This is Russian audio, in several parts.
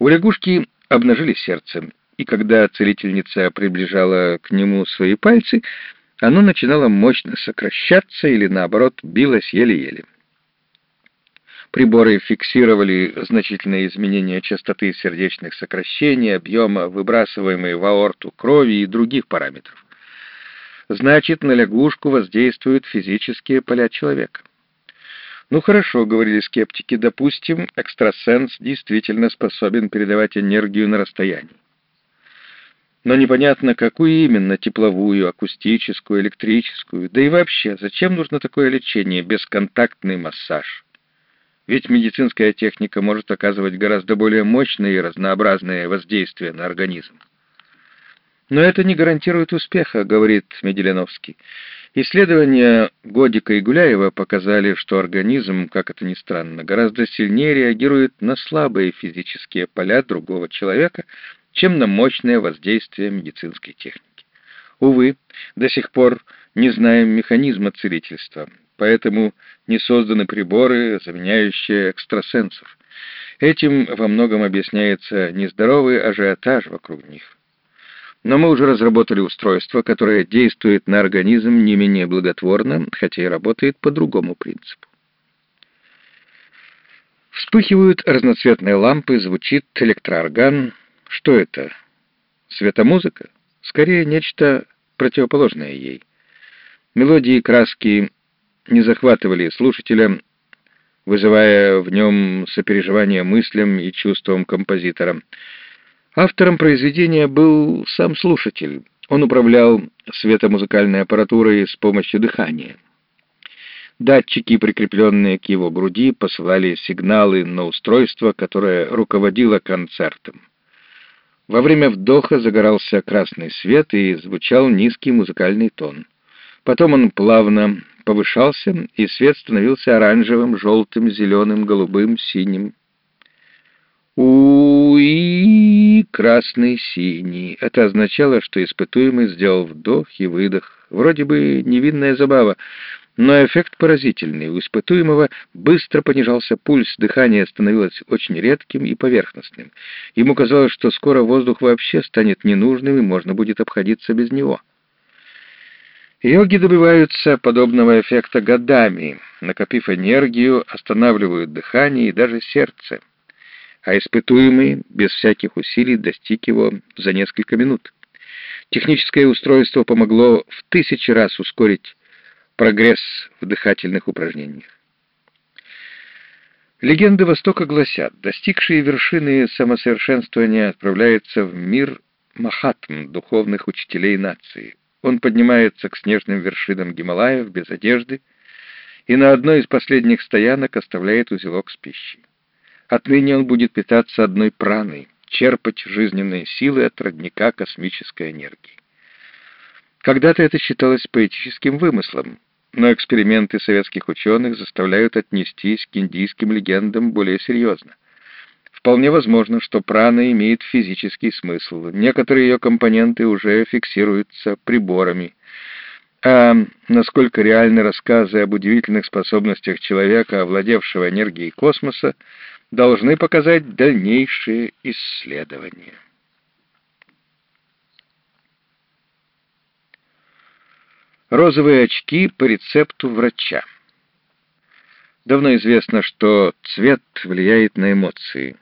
У лягушки обнажили сердце, и когда целительница приближала к нему свои пальцы, оно начинало мощно сокращаться или, наоборот, билось еле-еле. Приборы фиксировали значительные изменения частоты сердечных сокращений, объема выбрасываемой в аорту крови и других параметров. Значит, на лягушку воздействуют физические поля человека. Ну хорошо, говорили скептики, допустим, экстрасенс действительно способен передавать энергию на расстоянии. Но непонятно, какую именно, тепловую, акустическую, электрическую, да и вообще, зачем нужно такое лечение, бесконтактный массаж? Ведь медицинская техника может оказывать гораздо более мощное и разнообразное воздействие на организм. Но это не гарантирует успеха, говорит Меделяновский. Исследования Годика и Гуляева показали, что организм, как это ни странно, гораздо сильнее реагирует на слабые физические поля другого человека, чем на мощное воздействие медицинской техники. Увы, до сих пор не знаем механизма целительства, поэтому не созданы приборы, заменяющие экстрасенсов. Этим во многом объясняется нездоровый ажиотаж вокруг них. Но мы уже разработали устройство, которое действует на организм не менее благотворно, хотя и работает по другому принципу. Вспыхивают разноцветные лампы, звучит электроорган. Что это? Светомузыка? Скорее, нечто противоположное ей. Мелодии и краски не захватывали слушателя, вызывая в нем сопереживание мыслям и чувствам композитора. Автором произведения был сам слушатель. Он управлял светомузыкальной аппаратурой с помощью дыхания. Датчики, прикрепленные к его груди, посылали сигналы на устройство, которое руководило концертом. Во время вдоха загорался красный свет и звучал низкий музыкальный тон. Потом он плавно повышался, и свет становился оранжевым, желтым, зеленым, голубым, синим. Уи, красный, синий. Это означало, что испытуемый сделал вдох и выдох. Вроде бы невинная забава, но эффект поразительный. У испытуемого быстро понижался пульс, дыхание становилось очень редким и поверхностным. Ему казалось, что скоро воздух вообще станет ненужным и можно будет обходиться без него. Йоги добиваются подобного эффекта годами, накопив энергию, останавливают дыхание и даже сердце. А испытуемый без всяких усилий достиг его за несколько минут. Техническое устройство помогло в тысячи раз ускорить прогресс в дыхательных упражнениях. Легенды Востока гласят, достигшие вершины самосовершенствования отправляются в мир Махатм, духовных учителей нации. Он поднимается к снежным вершинам Гималаев без одежды и на одной из последних стоянок оставляет узелок с пищей. Отныне он будет питаться одной праной, черпать жизненные силы от родника космической энергии. Когда-то это считалось поэтическим вымыслом, но эксперименты советских ученых заставляют отнестись к индийским легендам более серьезно. Вполне возможно, что прана имеет физический смысл. Некоторые ее компоненты уже фиксируются приборами. А насколько реальны рассказы об удивительных способностях человека, овладевшего энергией космоса, должны показать дальнейшие исследования. Розовые очки по рецепту врача. Давно известно, что цвет влияет на эмоции.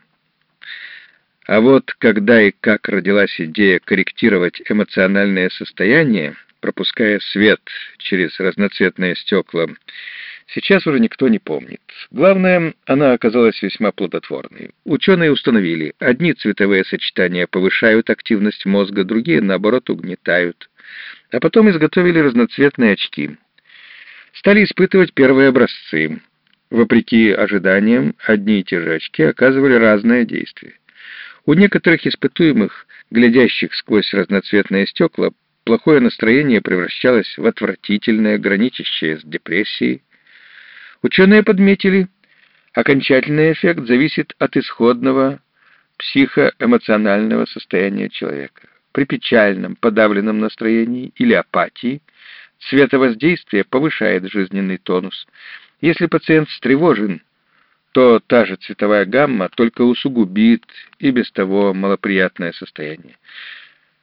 А вот когда и как родилась идея корректировать эмоциональное состояние, пропуская свет через разноцветные стекла, сейчас уже никто не помнит. Главное, она оказалась весьма плодотворной. Ученые установили, одни цветовые сочетания повышают активность мозга, другие, наоборот, угнетают. А потом изготовили разноцветные очки. Стали испытывать первые образцы. Вопреки ожиданиям, одни и те же очки оказывали разное действие. У некоторых испытуемых, глядящих сквозь разноцветные стекла, плохое настроение превращалось в отвратительное, граничащее с депрессией. Ученые подметили, окончательный эффект зависит от исходного психоэмоционального состояния человека. При печальном, подавленном настроении или апатии цветовоздействие повышает жизненный тонус. Если пациент встревожен, то та же цветовая гамма только усугубит и без того малоприятное состояние.